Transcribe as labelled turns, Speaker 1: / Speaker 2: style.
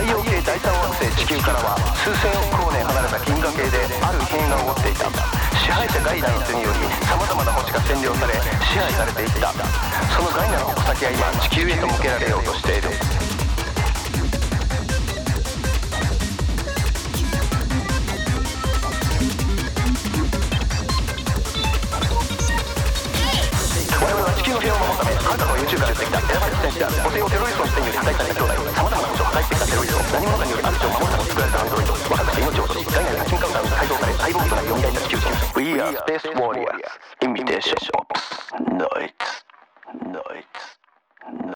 Speaker 1: 太陽系第三惑星地球からは数千億光年離れた銀河系である変が起こっていた。支配者ガイナの手によりさまざまな星が占領され支配されていった。そのガイナの矛先は今地球へと向けられようとしている。我々は地球の平和を守るためあなたの YouTube から出てきた。選ばれた戦士である。母性をテロリストの視点により破壊された兄弟。上とガイアが瞬間間改造されサイボーグが蘇った地球人 We are Space Warriors Imitation Ops Nights Nights